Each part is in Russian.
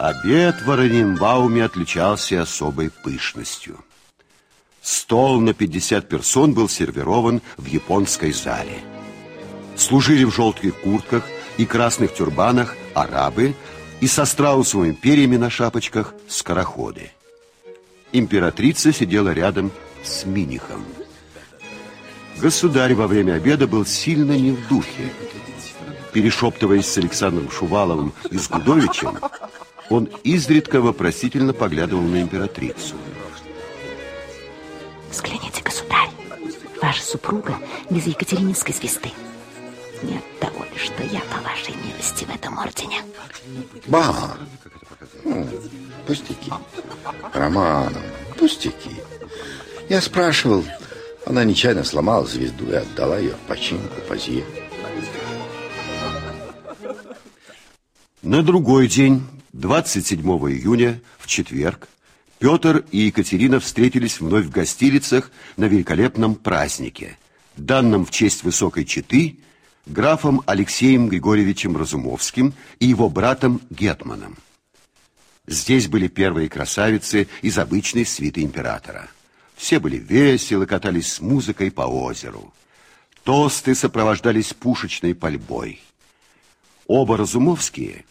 Обед в Араненбауме отличался особой пышностью. Стол на 50 персон был сервирован в японской зале. Служили в желтых куртках и красных тюрбанах арабы и со страусовыми перьями на шапочках скороходы. Императрица сидела рядом с Минихом. Государь во время обеда был сильно не в духе. Перешептываясь с Александром Шуваловым и с Гудовичем, он изредка вопросительно поглядывал на императрицу. Взгляните, государь, ваша супруга без Екатерининской звезды. Не от того ли, что я по вашей милости в этом ордене? Ба! Ну, пустяки. Романовна, пустяки. Я спрашивал, она нечаянно сломала звезду и отдала ее в починку Пазье. На другой день, 27 июня, в четверг, Петр и Екатерина встретились вновь в гостилицах на великолепном празднике, данном в честь высокой четы графом Алексеем Григорьевичем Разумовским и его братом Гетманом. Здесь были первые красавицы из обычной свиты императора. Все были веселы, катались с музыкой по озеру. Тосты сопровождались пушечной пальбой. Оба Разумовские,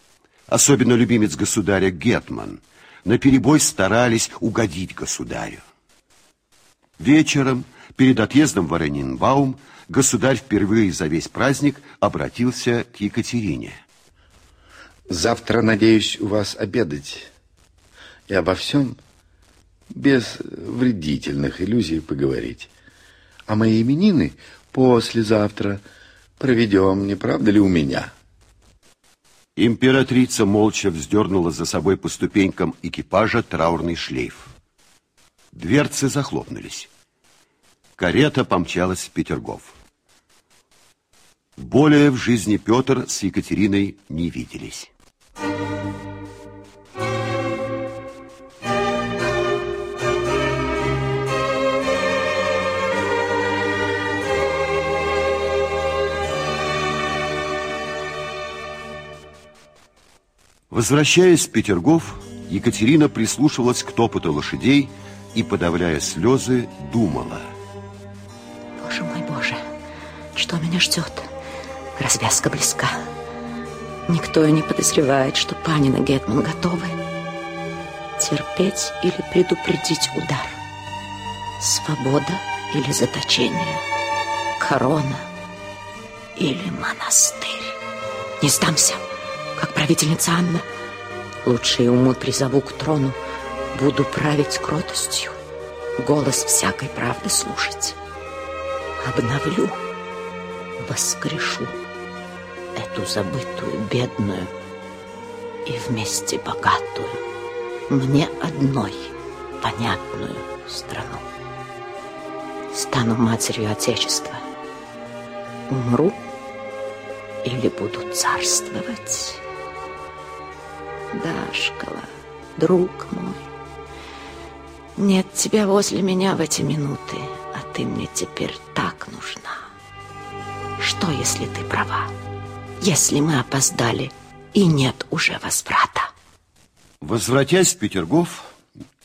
особенно любимец государя Гетман, наперебой старались угодить государю. Вечером, перед отъездом в Оренинбаум, государь впервые за весь праздник обратился к Екатерине. Завтра, надеюсь, у вас обедать и обо всем без вредительных иллюзий поговорить. А мои именины послезавтра проведем, не правда ли, у меня? Императрица молча вздернула за собой по ступенькам экипажа траурный шлейф. Дверцы захлопнулись. Карета помчалась в Петергоф. Более в жизни Петр с Екатериной не виделись. Возвращаясь в Петергоф, Екатерина прислушивалась к топоту лошадей и, подавляя слезы, думала. Боже мой, Боже, что меня ждет? Развязка близка. Никто и не подозревает, что Панин и Гетман готовы. Терпеть или предупредить удар. Свобода или заточение. Корона или монастырь. Не сдамся как правительница Анна. Лучшие умы призову к трону, буду править кротостью, голос всякой правды слушать. Обновлю, воскрешу эту забытую, бедную и вместе богатую, мне одной понятную страну. Стану матерью Отечества. Умру или буду царствовать. Дашкова, друг мой, нет тебя возле меня в эти минуты, а ты мне теперь так нужна. Что, если ты права? Если мы опоздали и нет уже возврата? Возвратясь в Петергоф,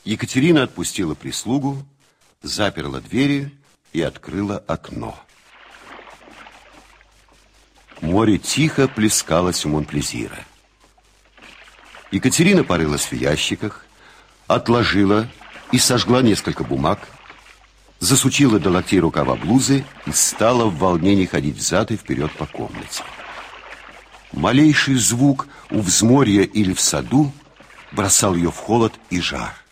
Екатерина отпустила прислугу, заперла двери и открыла окно. Море тихо плескалось у Монплезира. Екатерина порылась в ящиках, отложила и сожгла несколько бумаг, засучила до локтей рукава блузы и стала в волнении ходить взад и вперед по комнате. Малейший звук у взморья или в саду бросал ее в холод и жар.